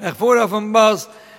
ervoor vooraf van Bas,